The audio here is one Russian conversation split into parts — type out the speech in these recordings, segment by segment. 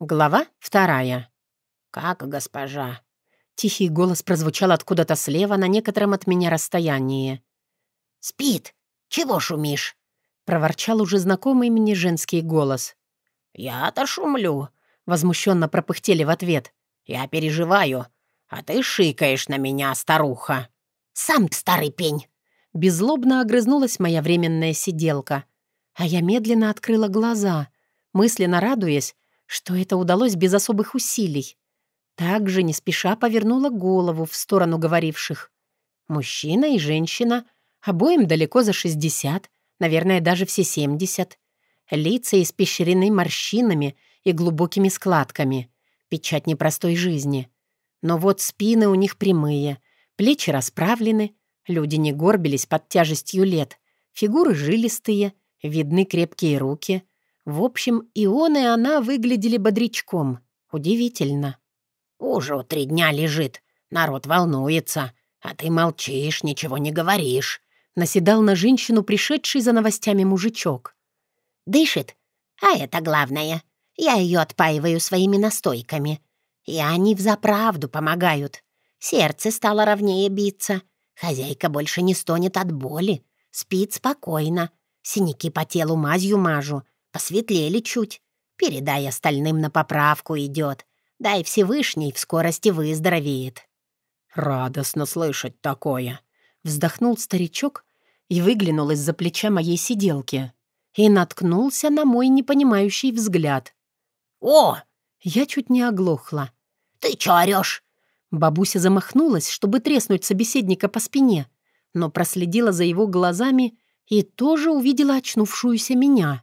Глава вторая. «Как госпожа?» Тихий голос прозвучал откуда-то слева на некотором от меня расстоянии. «Спит! Чего шумишь?» — проворчал уже знакомый мне женский голос. «Я-то шумлю!» — возмущенно пропыхтели в ответ. «Я переживаю, а ты шикаешь на меня, старуха!» «Сам старый пень!» Беззлобно огрызнулась моя временная сиделка. А я медленно открыла глаза, мысленно радуясь, что это удалось без особых усилий. Также не спеша повернула голову в сторону говоривших. Мужчина и женщина, обоим далеко за 60, наверное, даже все 70. Лица испещрены морщинами и глубокими складками. Печать непростой жизни. Но вот спины у них прямые, плечи расправлены, люди не горбились под тяжестью лет, фигуры жилистые, видны крепкие руки — в общем, и он, и она выглядели бодрячком. Удивительно. «Уже три дня лежит. Народ волнуется. А ты молчишь, ничего не говоришь», — наседал на женщину пришедший за новостями мужичок. «Дышит? А это главное. Я ее отпаиваю своими настойками. И они взаправду помогают. Сердце стало ровнее биться. Хозяйка больше не стонет от боли. Спит спокойно. Синяки по телу мазью мажу. Посветлели чуть. Передай остальным на поправку идет. Дай Всевышний в скорости выздоровеет». «Радостно слышать такое», — вздохнул старичок и выглянул из-за плеча моей сиделки и наткнулся на мой непонимающий взгляд. «О!» Я чуть не оглохла. «Ты чё орёшь?» Бабуся замахнулась, чтобы треснуть собеседника по спине, но проследила за его глазами и тоже увидела очнувшуюся меня.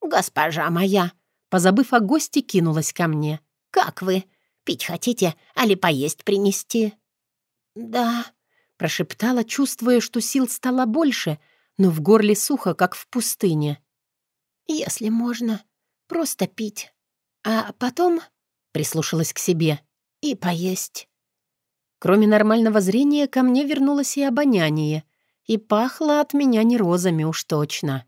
«Госпожа моя!» Позабыв о гости, кинулась ко мне. «Как вы? Пить хотите, али поесть принести?» «Да», — прошептала, чувствуя, что сил стало больше, но в горле сухо, как в пустыне. «Если можно, просто пить. А потом...» — прислушалась к себе. «И поесть». Кроме нормального зрения, ко мне вернулось и обоняние. И пахло от меня не розами уж точно.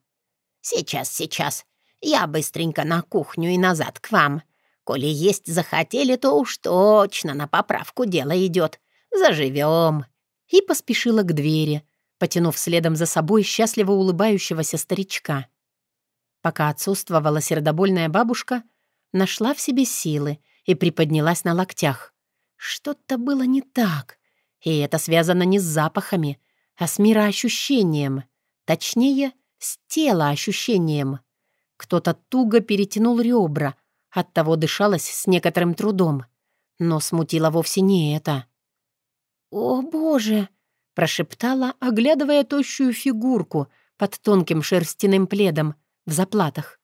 «Сейчас, сейчас. Я быстренько на кухню и назад к вам. Коли есть захотели, то уж точно на поправку дело идет. Заживем». И поспешила к двери, потянув следом за собой счастливо улыбающегося старичка. Пока отсутствовала сердобольная бабушка, нашла в себе силы и приподнялась на локтях. Что-то было не так, и это связано не с запахами, а с мироощущением, точнее, с телоощущением. Кто-то туго перетянул ребра, оттого дышалось с некоторым трудом. Но смутило вовсе не это. «О, Боже!» — прошептала, оглядывая тощую фигурку под тонким шерстяным пледом в заплатах.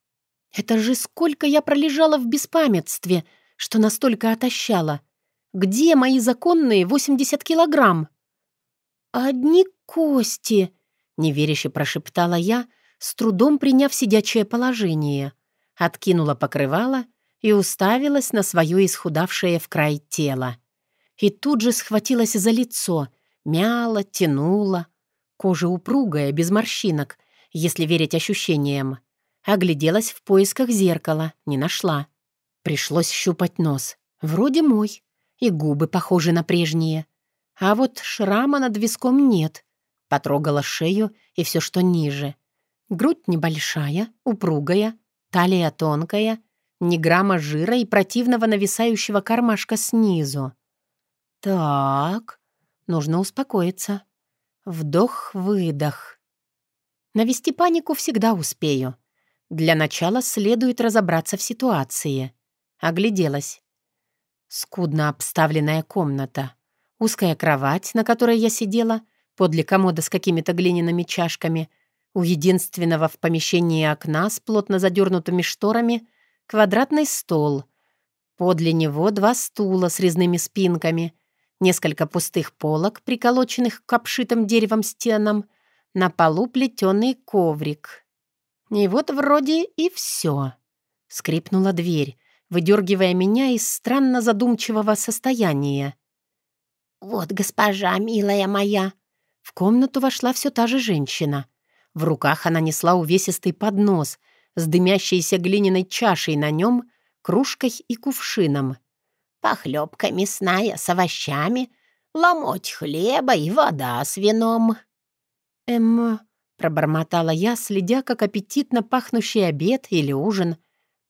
«Это же сколько я пролежала в беспамятстве, что настолько отощала! Где мои законные 80 килограмм?» «Одни кости!» — неверяще прошептала я, с трудом приняв сидячее положение, откинула покрывало и уставилась на свое исхудавшее в край тело. И тут же схватилась за лицо, мяла, тянула. Кожа упругая, без морщинок, если верить ощущениям. Огляделась в поисках зеркала, не нашла. Пришлось щупать нос. Вроде мой. И губы похожи на прежние. А вот шрама над виском нет. Потрогала шею и все, что ниже. Грудь небольшая, упругая, талия тонкая, ни грамма жира и противного нависающего кармашка снизу. Так, нужно успокоиться. Вдох-выдох. Навести панику всегда успею. Для начала следует разобраться в ситуации. Огляделась. Скудно обставленная комната. Узкая кровать, на которой я сидела, подле комода с какими-то глиняными чашками — у единственного в помещении окна с плотно задернутыми шторами квадратный стол. Подле него два стула с резными спинками, несколько пустых полок, приколоченных к обшитым деревом стенам, на полу плетеный коврик. И вот вроде и все. Скрипнула дверь, выдергивая меня из странно задумчивого состояния. «Вот, госпожа, милая моя!» В комнату вошла все та же женщина — в руках она несла увесистый поднос с дымящейся глиняной чашей на нем, кружкой и кувшином. «Похлебка мясная с овощами, ломоть хлеба и вода с вином». «Эм...» — пробормотала я, следя, как аппетитно пахнущий обед или ужин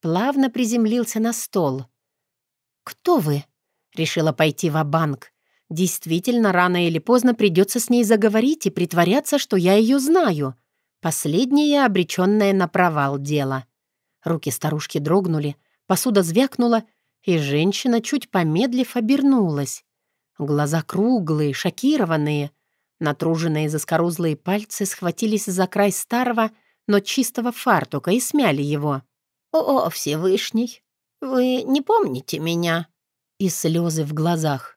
плавно приземлился на стол. «Кто вы?» — решила пойти в банк Действительно, рано или поздно придется с ней заговорить и притворяться, что я ее знаю. Последнее обреченное на провал дело. Руки старушки дрогнули, посуда звякнула, и женщина, чуть помедлив, обернулась. Глаза круглые, шокированные. Натруженные заскорузлые пальцы схватились за край старого, но чистого фартука и смяли его. «О, Всевышний, вы не помните меня?» И слезы в глазах.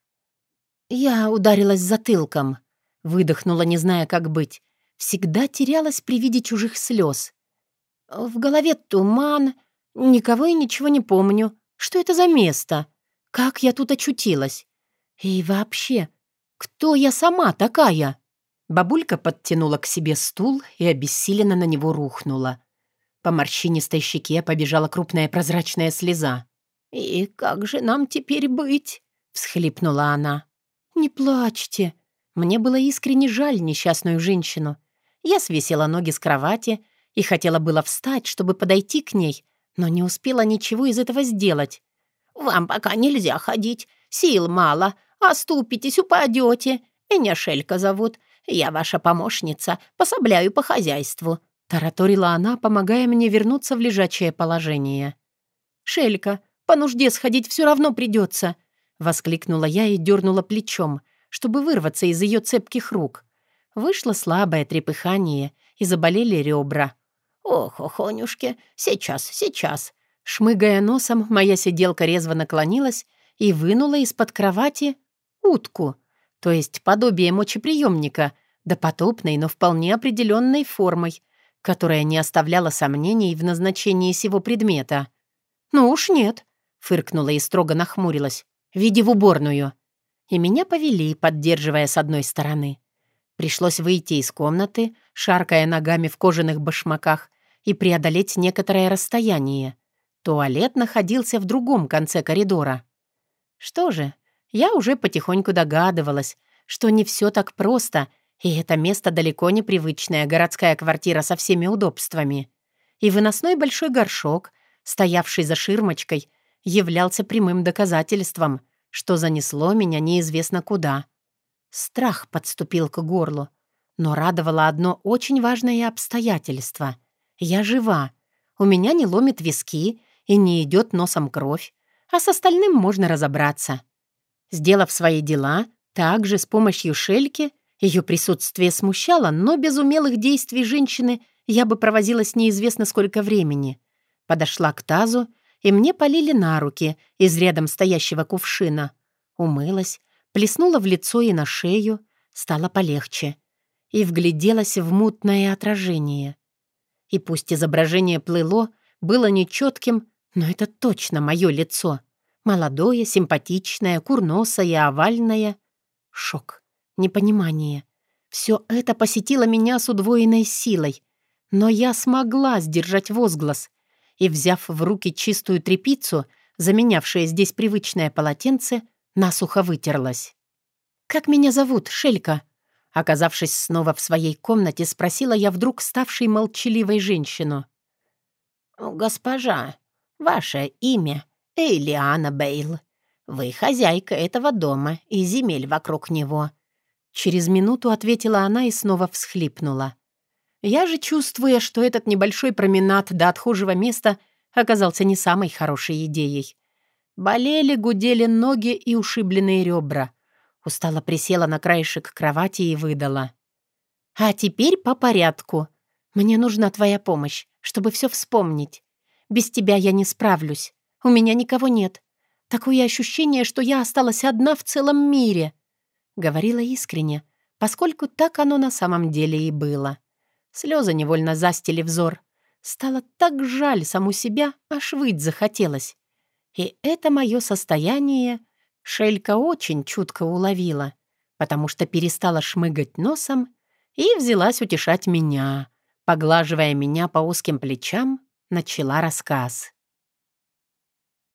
Я ударилась затылком. Выдохнула, не зная, как быть. Всегда терялась при виде чужих слез. В голове туман, никого и ничего не помню. Что это за место? Как я тут очутилась? И вообще, кто я сама такая? Бабулька подтянула к себе стул и обессиленно на него рухнула. По морщинистой щеке побежала крупная прозрачная слеза. «И как же нам теперь быть?» — всхлипнула она. «Не плачьте!» Мне было искренне жаль несчастную женщину. Я свесила ноги с кровати и хотела было встать, чтобы подойти к ней, но не успела ничего из этого сделать. «Вам пока нельзя ходить, сил мало, оступитесь, упадете. Меня Шелька зовут, я ваша помощница, пособляю по хозяйству», — тараторила она, помогая мне вернуться в лежачее положение. «Шелька, по нужде сходить все равно придется», — Воскликнула я и дернула плечом, чтобы вырваться из ее цепких рук. Вышло слабое трепыхание, и заболели ребра. «Ох, охонюшки, сейчас, сейчас!» Шмыгая носом, моя сиделка резво наклонилась и вынула из-под кровати утку, то есть подобие мочеприемника, допотопной, но вполне определенной формой, которая не оставляла сомнений в назначении сего предмета. «Ну уж нет», — фыркнула и строго нахмурилась. Веди в уборную». И меня повели, поддерживая с одной стороны. Пришлось выйти из комнаты, шаркая ногами в кожаных башмаках, и преодолеть некоторое расстояние. Туалет находился в другом конце коридора. Что же, я уже потихоньку догадывалась, что не все так просто, и это место далеко не привычная городская квартира со всеми удобствами. И выносной большой горшок, стоявший за ширмочкой, являлся прямым доказательством, что занесло меня неизвестно куда. Страх подступил к горлу, но радовало одно очень важное обстоятельство. Я жива, у меня не ломит виски и не идет носом кровь, а с остальным можно разобраться. Сделав свои дела, также с помощью шельки, ее присутствие смущало, но без умелых действий женщины я бы провозилась неизвестно сколько времени. Подошла к тазу и мне полили на руки из рядом стоящего кувшина. Умылась, плеснула в лицо и на шею, стало полегче. И вгляделась в мутное отражение. И пусть изображение плыло, было нечетким, но это точно мое лицо. Молодое, симпатичное, курносое, овальное. Шок, непонимание. Все это посетило меня с удвоенной силой. Но я смогла сдержать возглас и, взяв в руки чистую тряпицу, заменявшее здесь привычное полотенце, насухо вытерлась. «Как меня зовут, Шелька?» Оказавшись снова в своей комнате, спросила я вдруг ставшей молчаливой женщину. «Госпожа, ваше имя Эйлиана Бейл. Вы хозяйка этого дома и земель вокруг него». Через минуту ответила она и снова всхлипнула. Я же, чувствуя, что этот небольшой променад до отхожего места оказался не самой хорошей идеей. Болели, гудели ноги и ушибленные ребра. Устала присела на краешек кровати и выдала. «А теперь по порядку. Мне нужна твоя помощь, чтобы все вспомнить. Без тебя я не справлюсь. У меня никого нет. Такое ощущение, что я осталась одна в целом мире», — говорила искренне, поскольку так оно на самом деле и было. Слезы невольно застили взор. Стало так жаль саму себя, аж выть захотелось. И это мое состояние Шелька очень чутко уловила, потому что перестала шмыгать носом и взялась утешать меня. Поглаживая меня по узким плечам, начала рассказ.